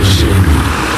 is in.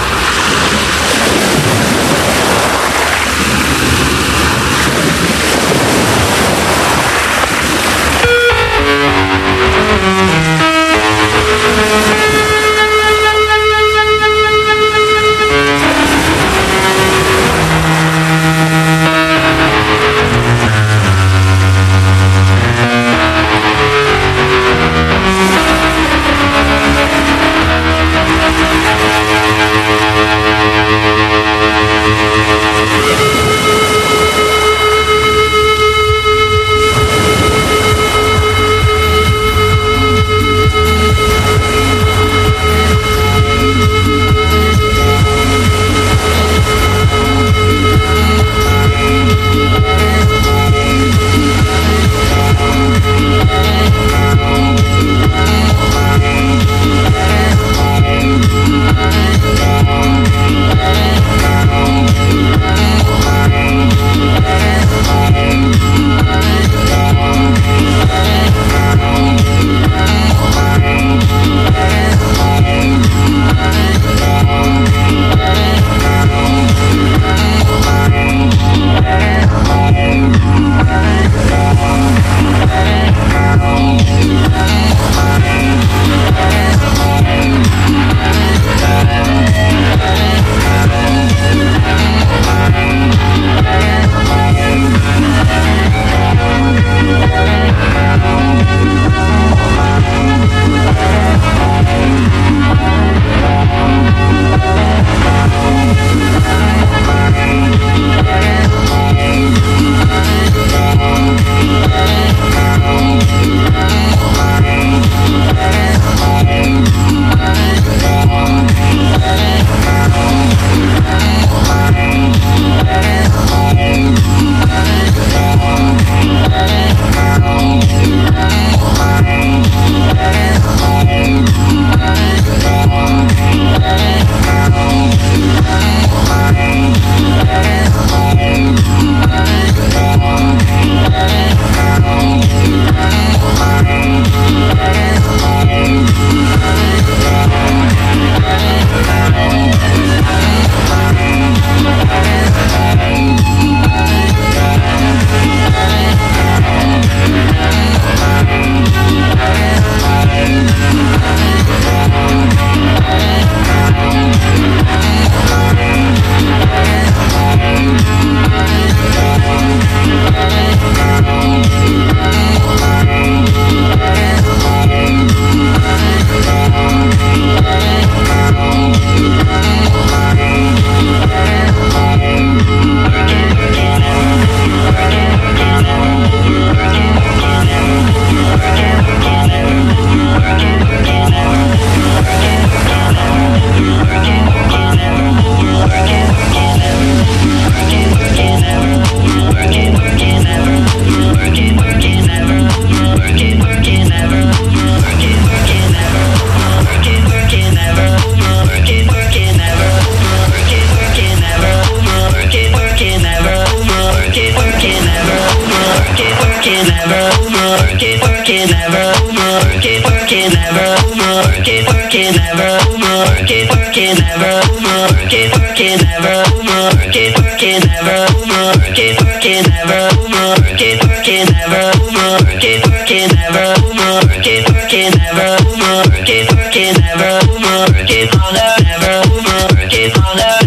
over, work it, work it, never over, work it, work it, never over, work it, work it, never over, work it, work it, never over, work it, work it, never over, work it, work it, never over, work it, work it, never over, work it, work it, never over, work it, work it, never over, work it, work it, never over, work it harder, never over, work it harder.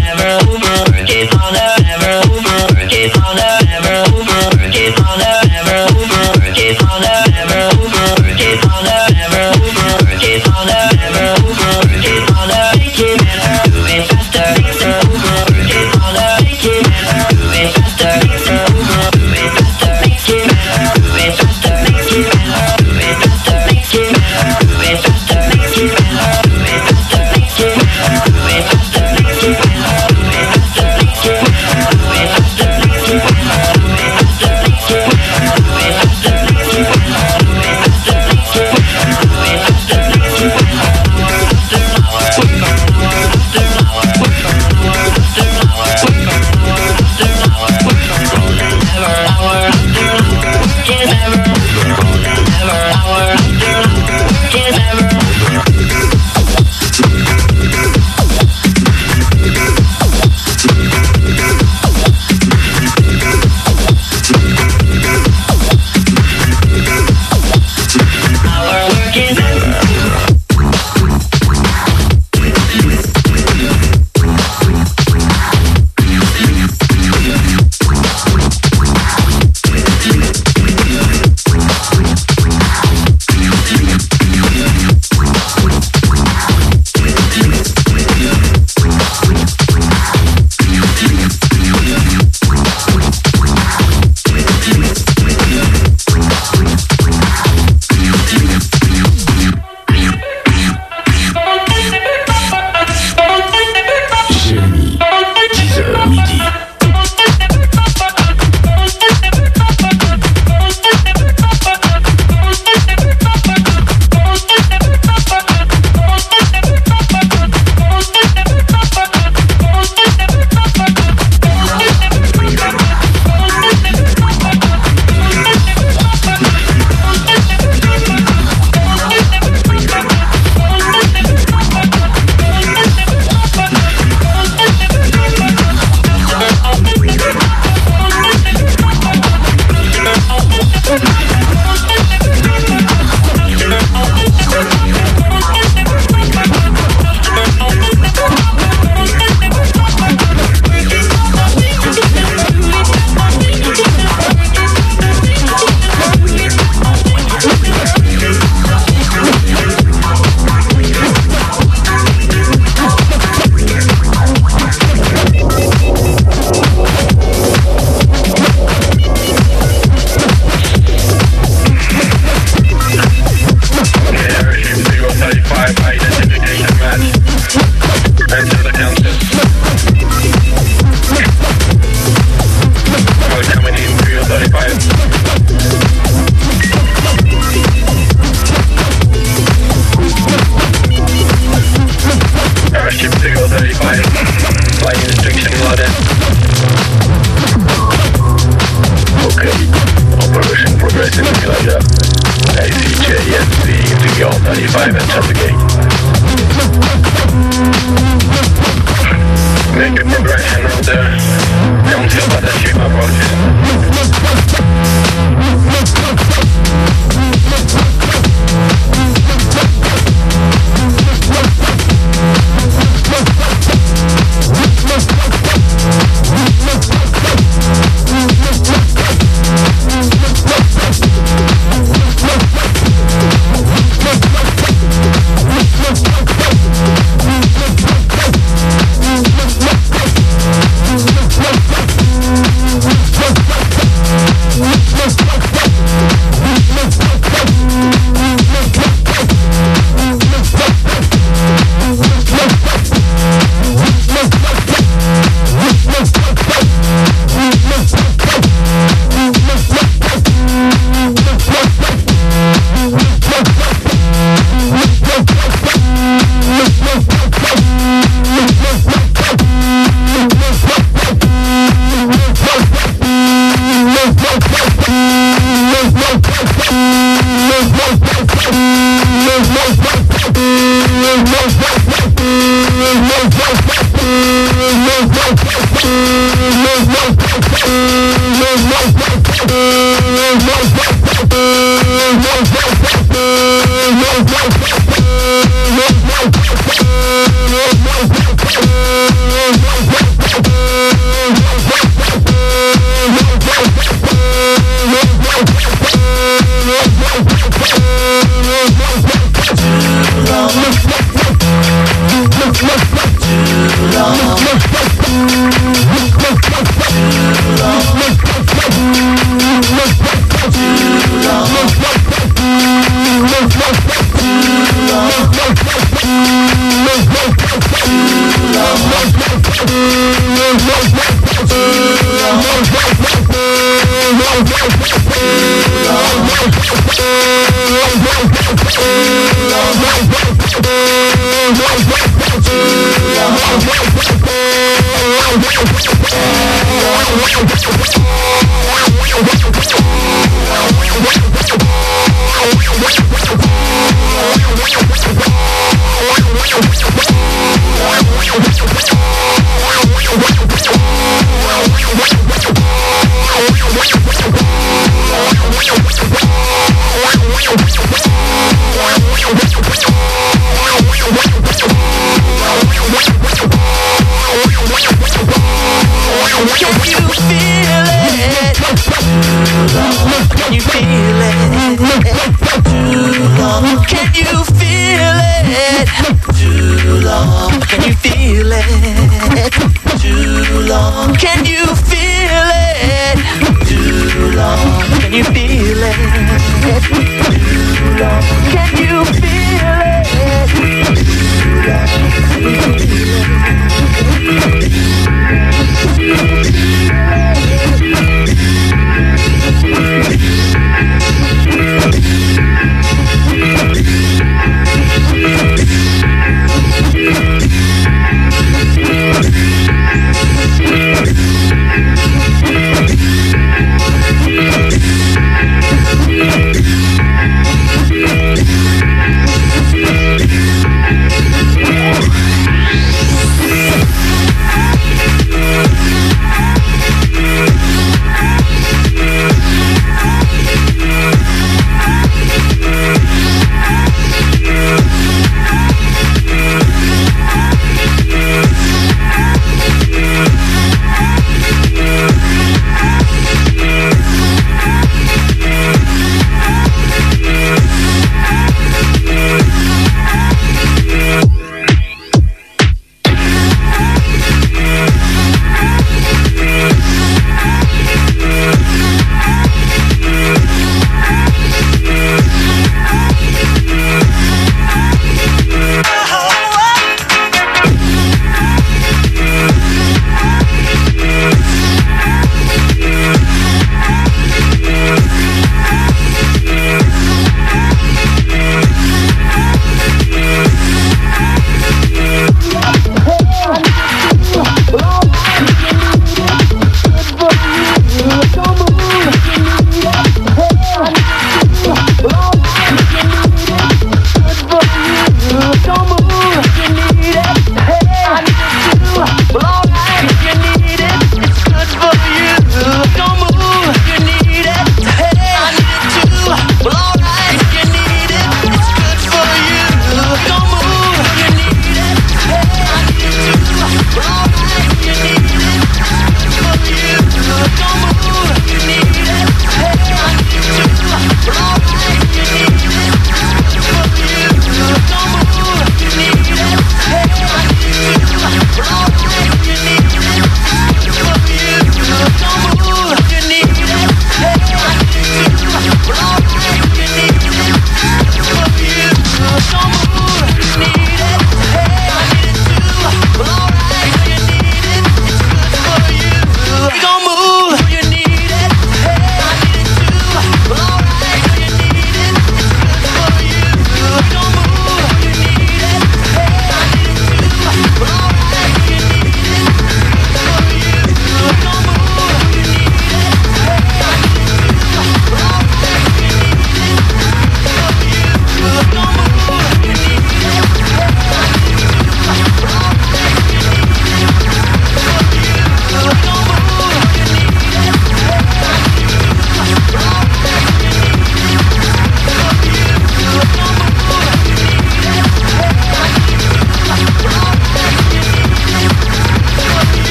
Silence at the gate. Make a progression out there. Don't feel bad as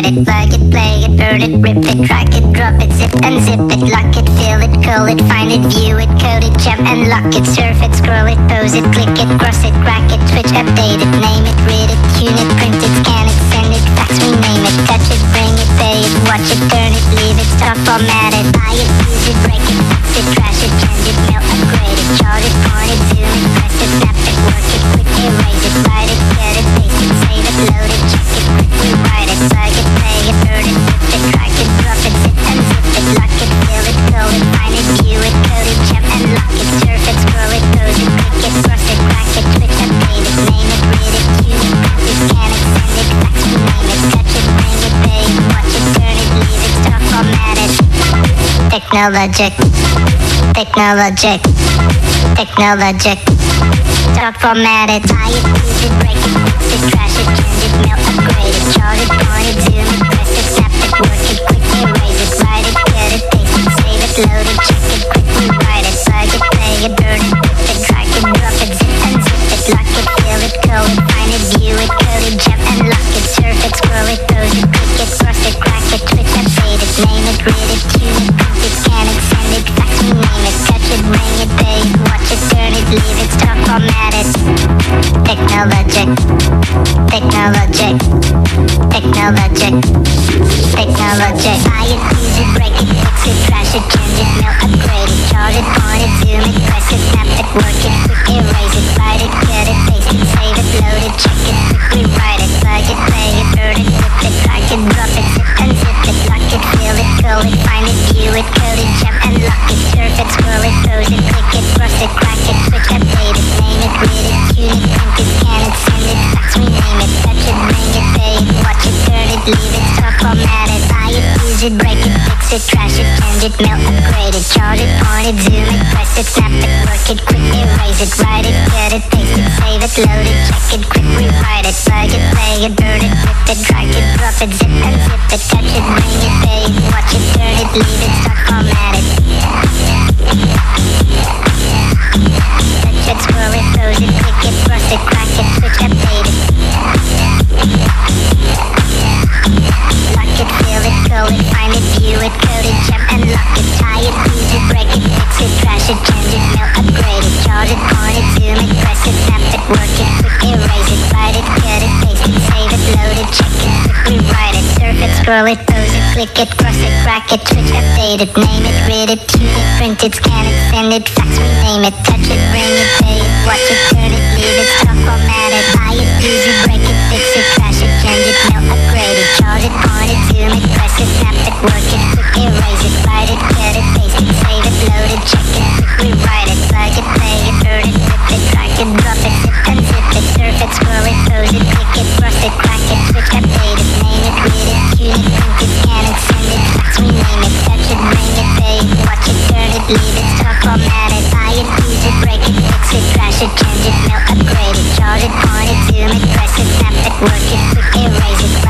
Set it, plug it, play it, burn it, rip it, crack it, drop it, zip and zip it, lock it, fill it, curl it, find it, view it, code it, jump and lock it, surf it, scroll it, pose it, click it, cross it, crack it, switch, update it, name it, read it, tune it, print it, scan it, send it, fax, rename it, touch it, bring it, pay it, watch it, turn it, leave it, stop, format it, buy it, use it, break it, fix it, trash it, change it, melt, upgrade it, charge it, point it, technologic, technologic, technologic. Dark format it, tie it, use it, break. It, fix it, trash it, change it, melt, upgrade. It, chart it, point it, zoom it, press it, snap it, work it. you burn it, rip it, drag it, drop it, zip and zip it, touch it, bring it, babe, watch it, turn it, leave it. Roll it, pose it, click it, cross it, crack it, switch, update it, name it, read it, tune it, print it, scan it, send it, fax, rename it, touch it, ring it, pay it, watch it, Leave it, talk about it, buy it, use it, break it, fix it, crash it, change it, melt, upgrade it, charge it, point it, zoom it, press it, snap it, work it, quick erase it.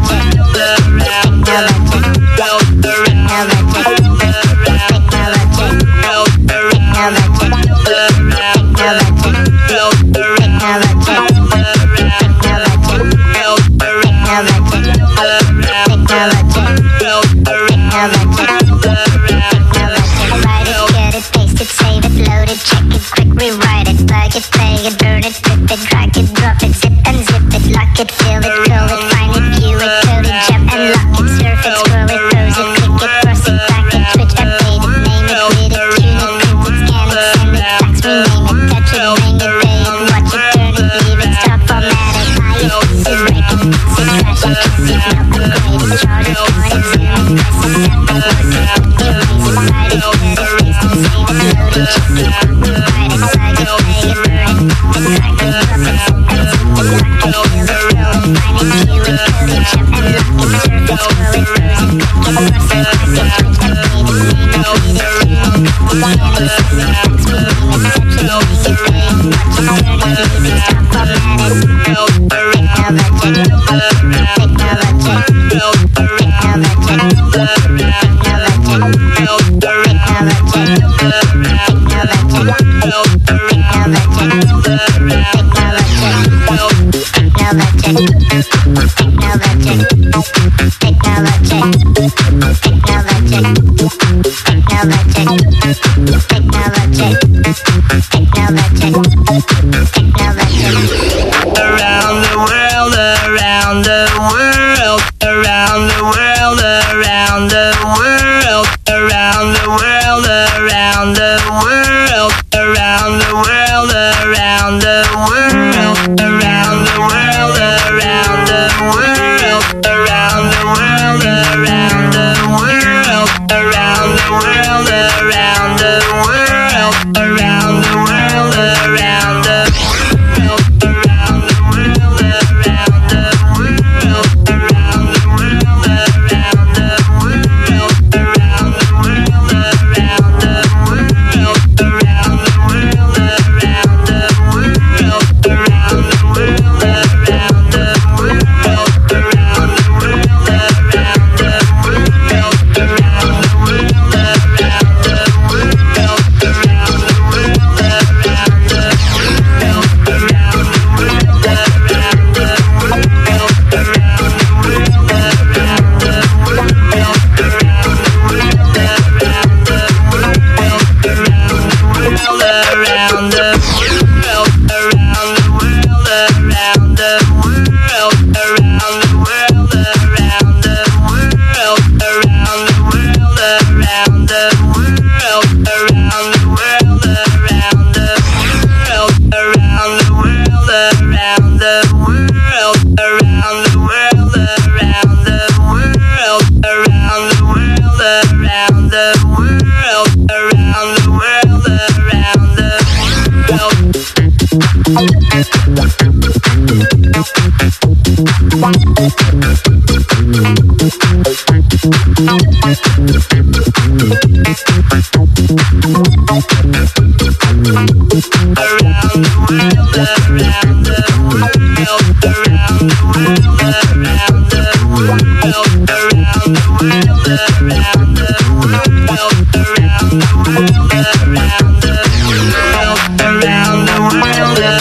around the world.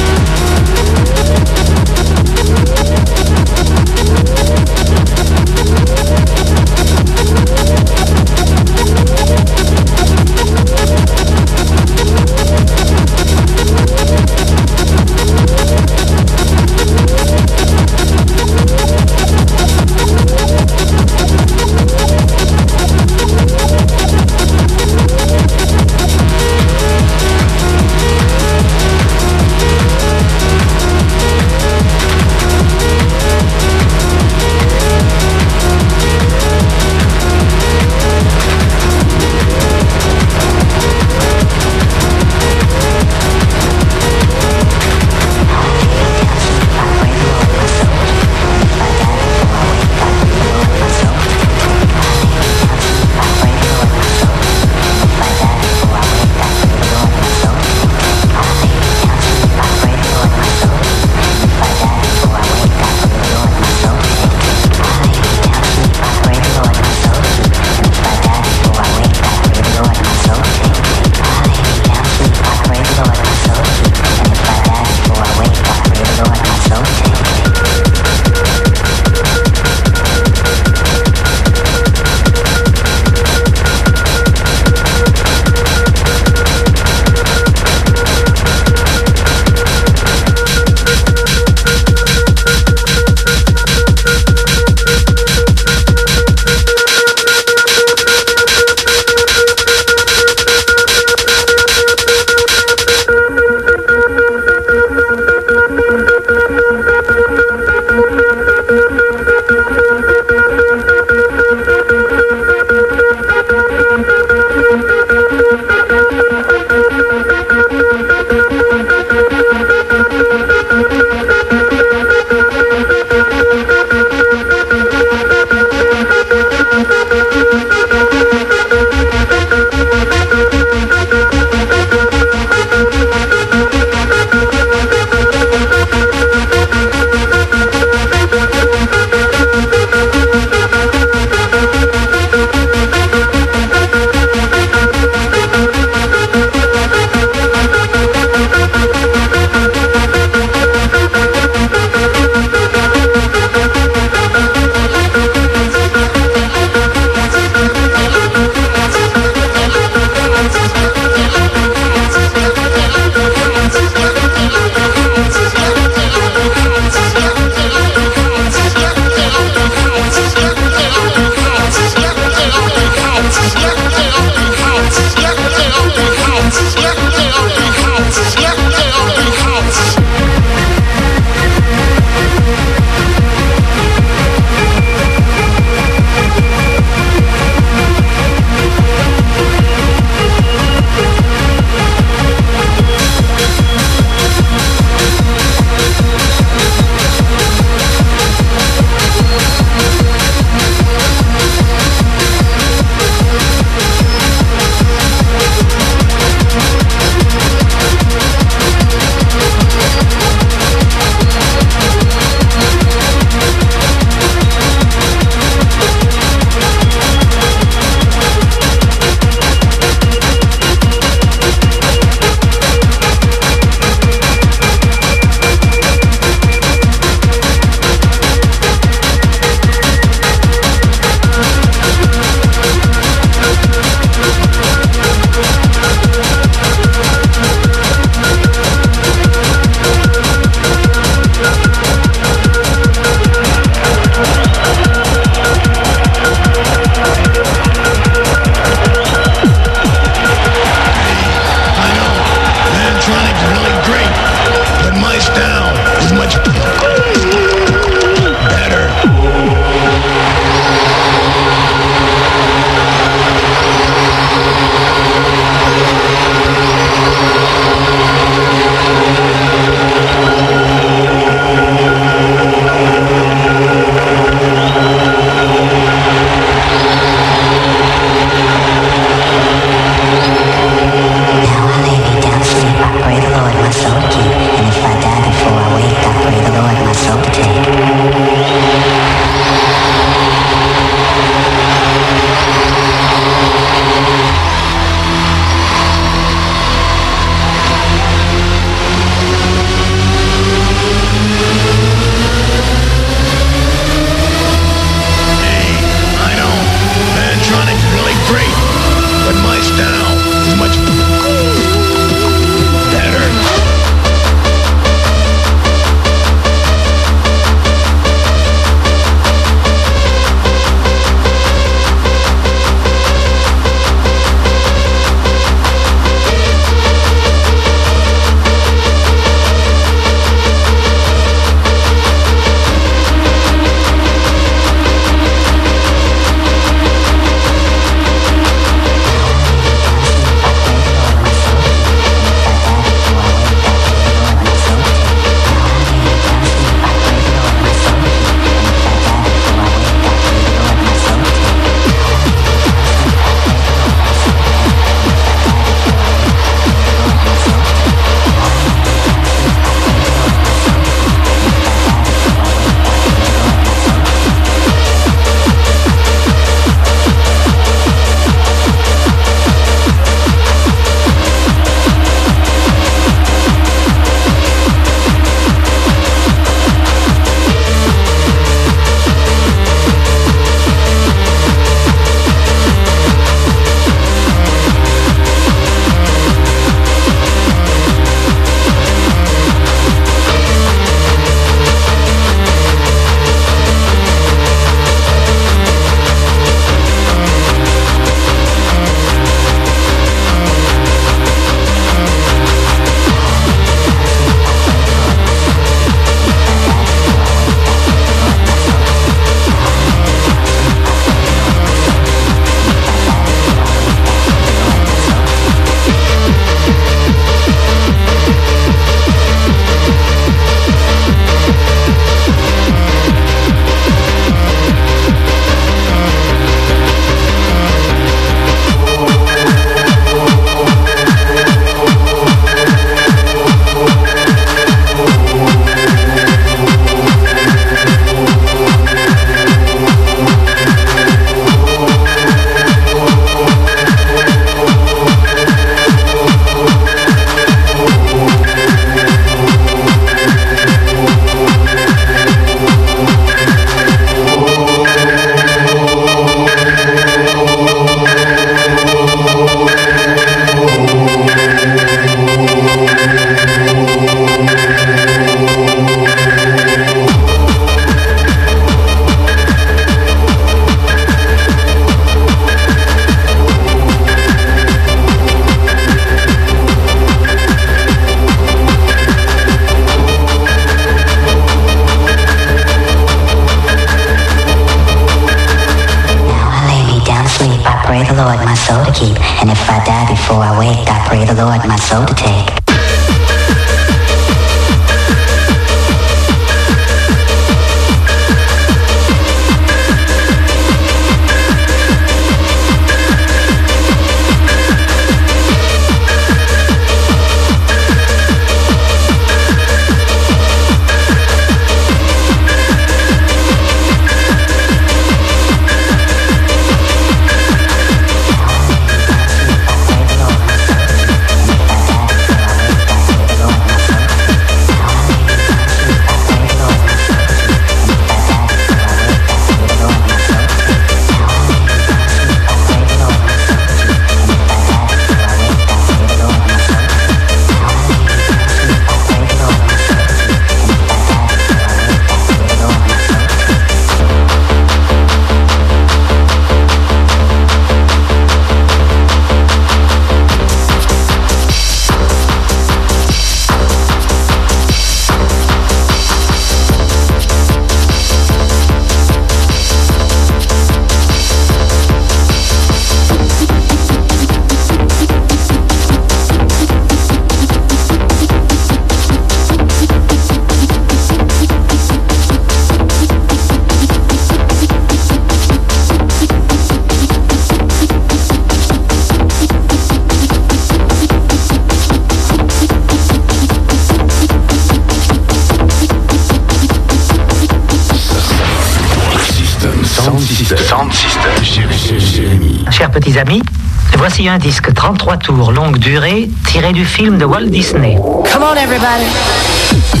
Un disque 33 tours longue durée tiré du film de Walt Disney. Come on everybody.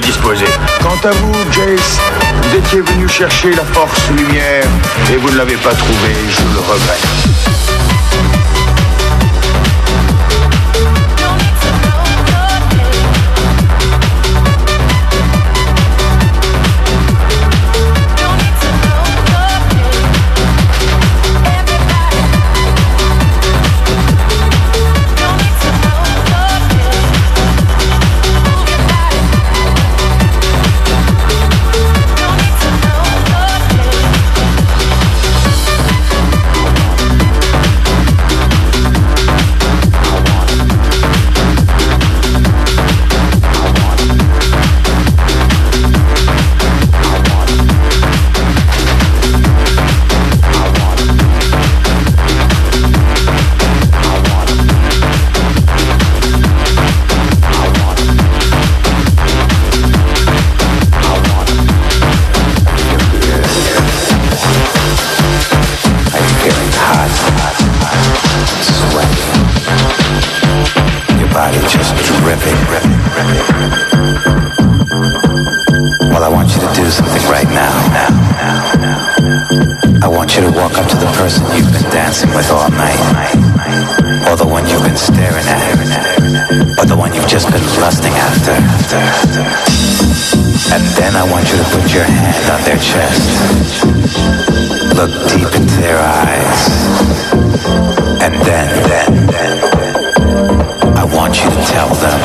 Disposer. Quant à vous, Jace, vous étiez venu chercher la force lumière et vous ne l'avez pas trouvée, je le regrette. And then I want you to put your hand on their chest. Look deep into their eyes. And then, then, then, I want you to tell them,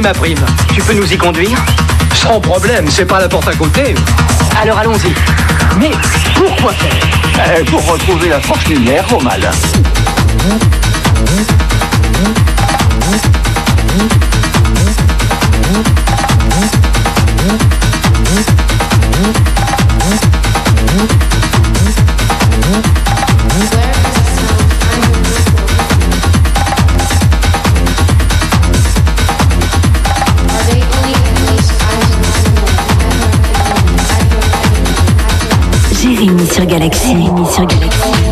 ma prime. Tu peux nous y conduire Sans problème, c'est pas la porte à côté. Alors allons-y. Mais pourquoi faire Eh, Pour retrouver la force lumière, au mal. Jérémy sur Galaxy.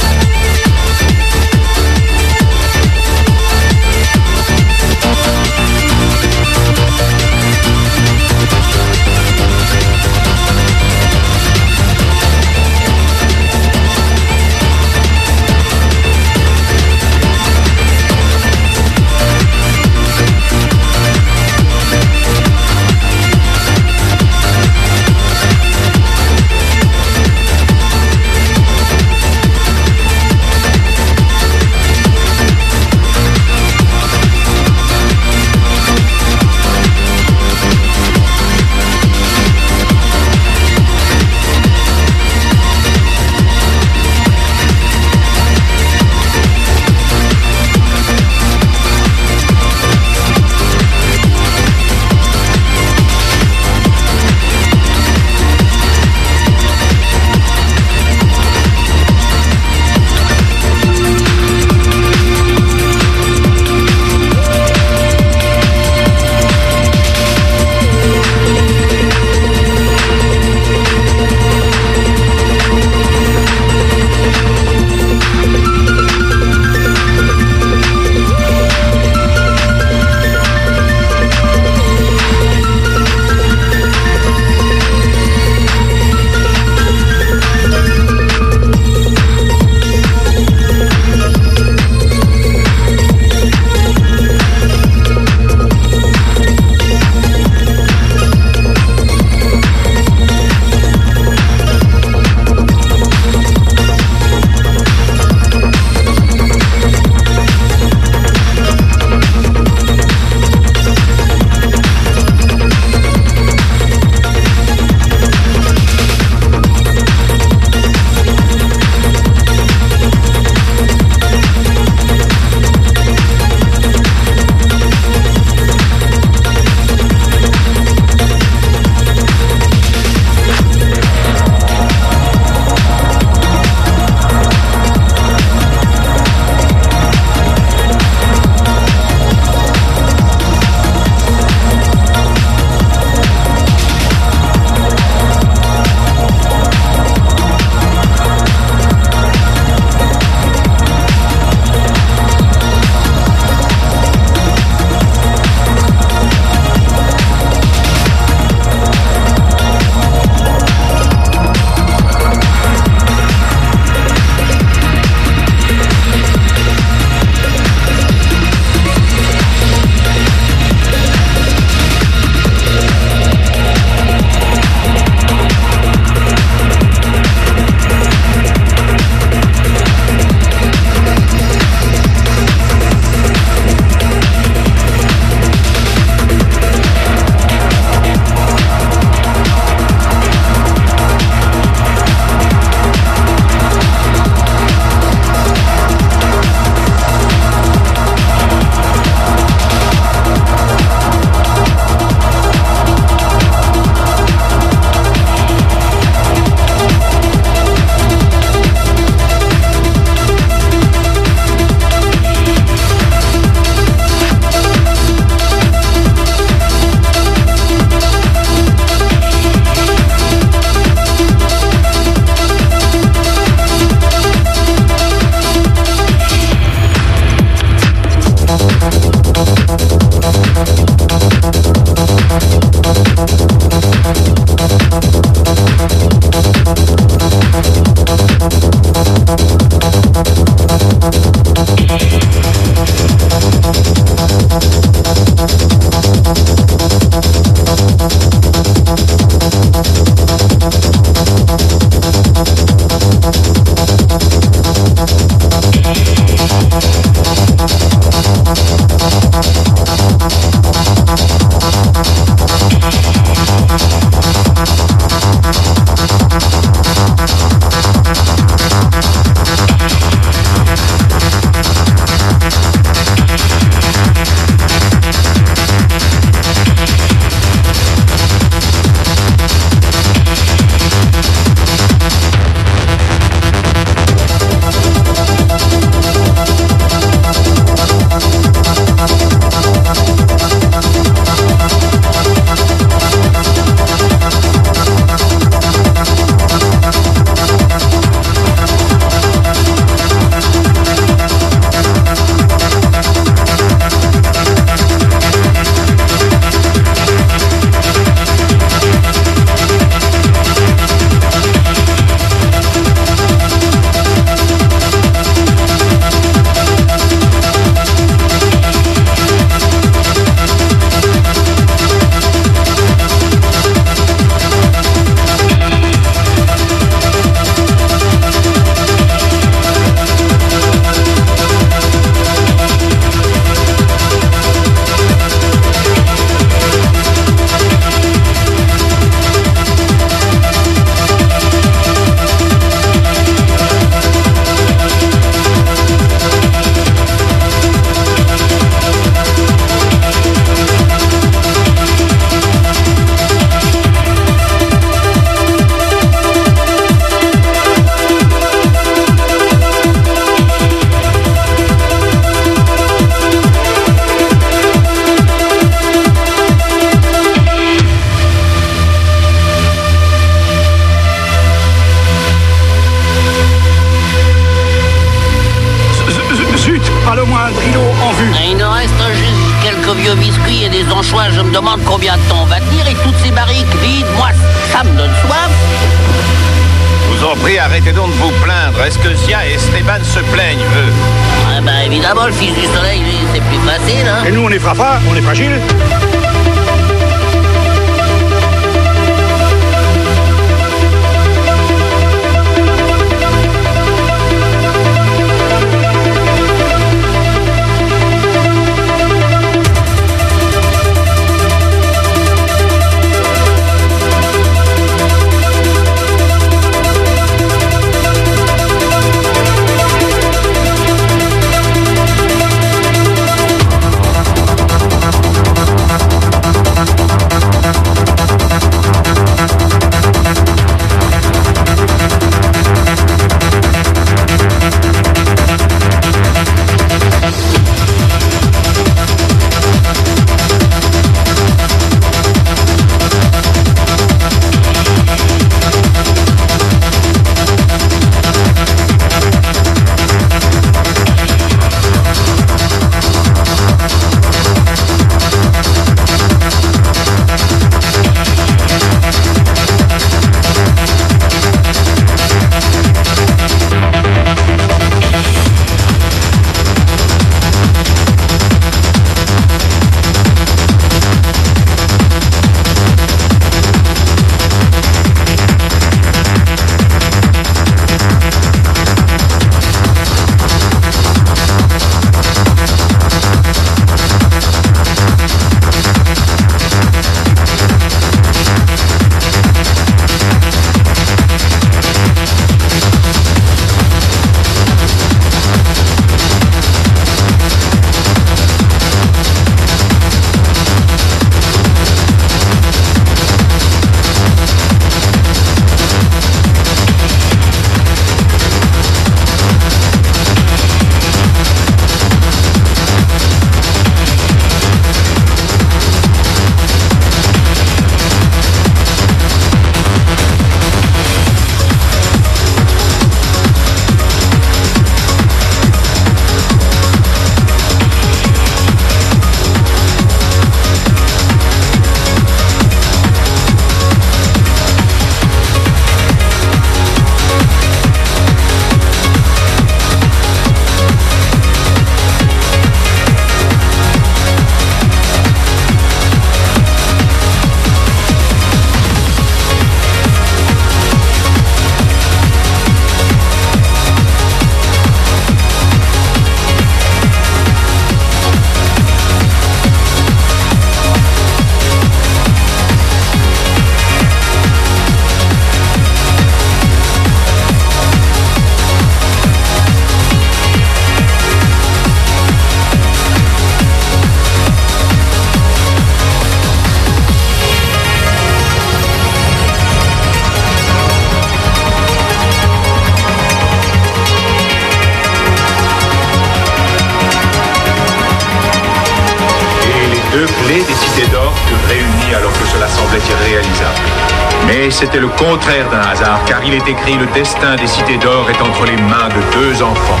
Contraire d'un hasard, car il est écrit le destin des cités d'or est entre les mains de deux enfants.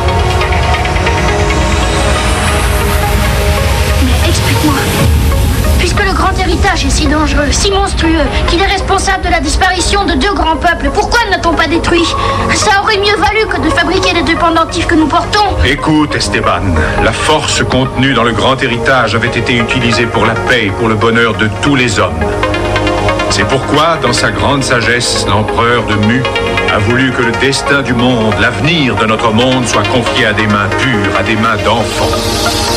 Mais explique-moi. Puisque le grand héritage est si dangereux, si monstrueux, qu'il est responsable de la disparition de deux grands peuples, pourquoi ne l'a-t-on pas détruit? Ça aurait mieux valu que de fabriquer les deux pendentifs que nous portons. Écoute, Esteban, la force contenue dans le grand héritage avait été utilisée pour la paix et pour le bonheur de tous les hommes. C'est pourquoi, dans sa grande sagesse, l'empereur de Mu a voulu que le destin du monde, l'avenir de notre monde soit confié à des mains pures, à des mains d'enfants.